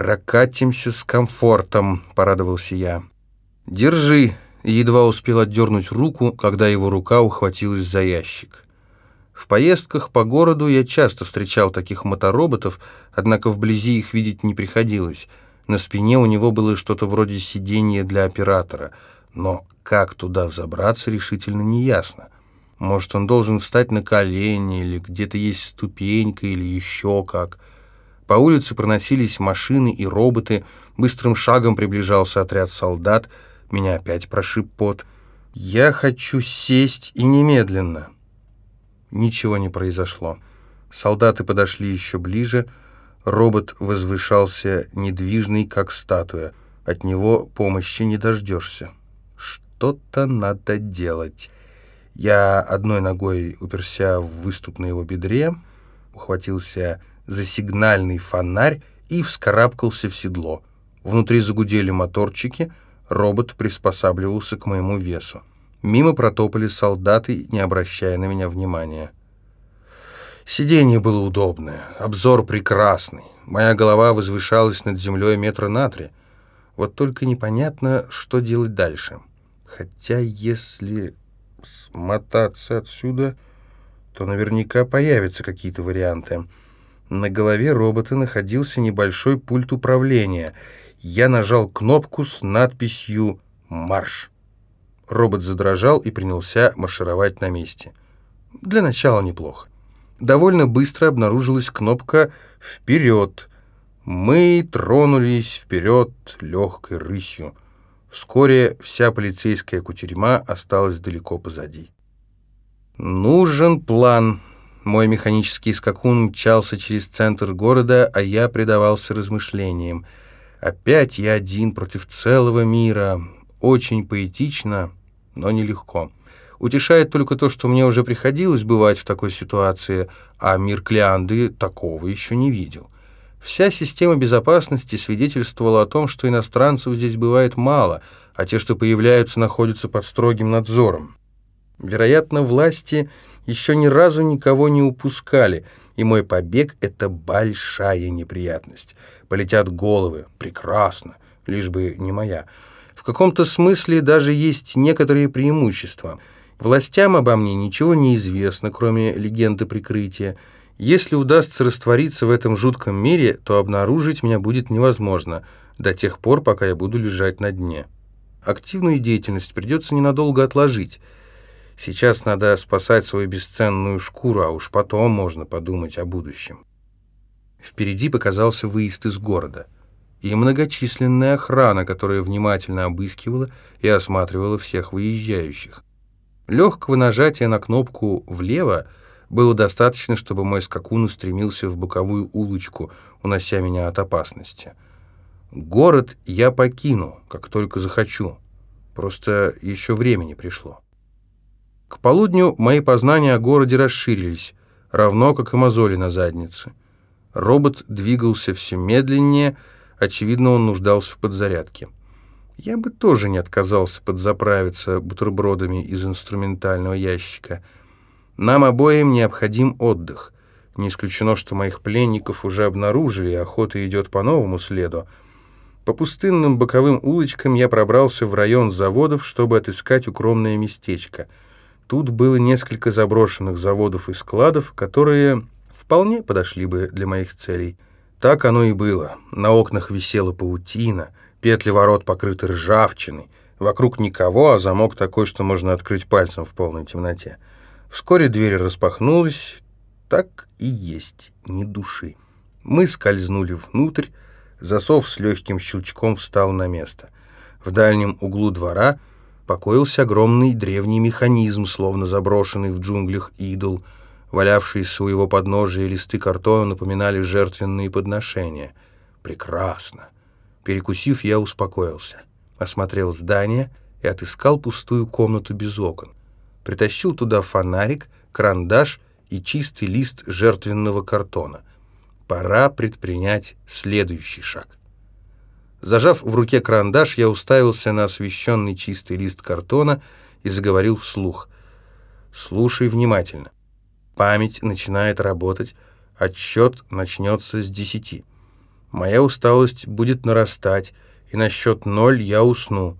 «Прокатимся с комфортом», — порадовался я. «Держи», — едва успел отдернуть руку, когда его рука ухватилась за ящик. В поездках по городу я часто встречал таких мотороботов, однако вблизи их видеть не приходилось. На спине у него было что-то вроде сиденья для оператора, но как туда взобраться, решительно неясно. Может, он должен встать на колени, или где-то есть ступенька, или еще как. По улице проносились машины и роботы, быстрым шагом приближался отряд солдат, меня опять прошиб пот. «Я хочу сесть и немедленно». Ничего не произошло. Солдаты подошли еще ближе. Робот возвышался недвижный, как статуя. От него помощи не дождешься. Что-то надо делать. Я одной ногой уперся в выступ на его бедре, ухватился за сигнальный фонарь и вскарабкался в седло. Внутри загудели моторчики, робот приспосабливался к моему весу. Мимо протопали солдаты, не обращая на меня внимания. Сиденье было удобное, обзор прекрасный. Моя голова возвышалась над землей метра на три. Вот только непонятно, что делать дальше. Хотя если смотаться отсюда, то наверняка появятся какие-то варианты. На голове робота находился небольшой пульт управления. Я нажал кнопку с надписью «Марш». Робот задрожал и принялся маршировать на месте. Для начала неплохо. Довольно быстро обнаружилась кнопка «Вперед». Мы тронулись вперед легкой рысью. Вскоре вся полицейская кутерьма осталась далеко позади. Нужен план. Мой механический скакун мчался через центр города, а я предавался размышлениям. Опять я один против целого мира. Очень поэтично, но нелегко. Утешает только то, что мне уже приходилось бывать в такой ситуации, а мир Клеанды такого еще не видел. Вся система безопасности свидетельствовала о том, что иностранцев здесь бывает мало, а те, что появляются, находятся под строгим надзором. Вероятно, власти еще ни разу никого не упускали, и мой побег — это большая неприятность. Полетят головы. Прекрасно. Лишь бы не моя. В каком-то смысле даже есть некоторые преимущества. Властям обо мне ничего не известно, кроме легенды прикрытия. Если удастся раствориться в этом жутком мире, то обнаружить меня будет невозможно до тех пор, пока я буду лежать на дне. Активную деятельность придется ненадолго отложить. Сейчас надо спасать свою бесценную шкуру, а уж потом можно подумать о будущем. Впереди показался выезд из города — и многочисленная охрана, которая внимательно обыскивала и осматривала всех выезжающих. Легкого нажатия на кнопку «влево» было достаточно, чтобы мой скакун устремился в боковую улочку, унося меня от опасности. Город я покину, как только захочу. Просто еще времени пришло. К полудню мои познания о городе расширились, равно как и мозоли на заднице. Робот двигался все медленнее, Очевидно, он нуждался в подзарядке. Я бы тоже не отказался подзаправиться бутербродами из инструментального ящика. Нам обоим необходим отдых. Не исключено, что моих пленников уже обнаружили, охота идет по новому следу. По пустынным боковым улочкам я пробрался в район заводов, чтобы отыскать укромное местечко. Тут было несколько заброшенных заводов и складов, которые вполне подошли бы для моих целей. Так оно и было. На окнах висела паутина, петли ворот покрыты ржавчиной. Вокруг никого, а замок такой, что можно открыть пальцем в полной темноте. Вскоре дверь распахнулась. Так и есть, ни души. Мы скользнули внутрь, засов с легким щелчком встал на место. В дальнем углу двора покоился огромный древний механизм, словно заброшенный в джунглях идол — Валявшиеся у его подножия листы картона напоминали жертвенные подношения. Прекрасно. Перекусив, я успокоился. Осмотрел здание и отыскал пустую комнату без окон. Притащил туда фонарик, карандаш и чистый лист жертвенного картона. Пора предпринять следующий шаг. Зажав в руке карандаш, я уставился на освещенный чистый лист картона и заговорил вслух. «Слушай внимательно. Память начинает работать, отсчет начнется с десяти. Моя усталость будет нарастать, и на счет ноль я усну.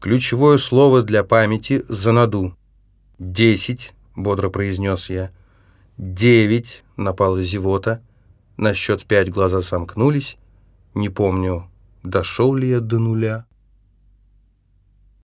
Ключевое слово для памяти — занаду. «Десять», — бодро произнес я. «Девять», — напала зевота. На счет пять глаза сомкнулись. Не помню, дошел ли я до нуля.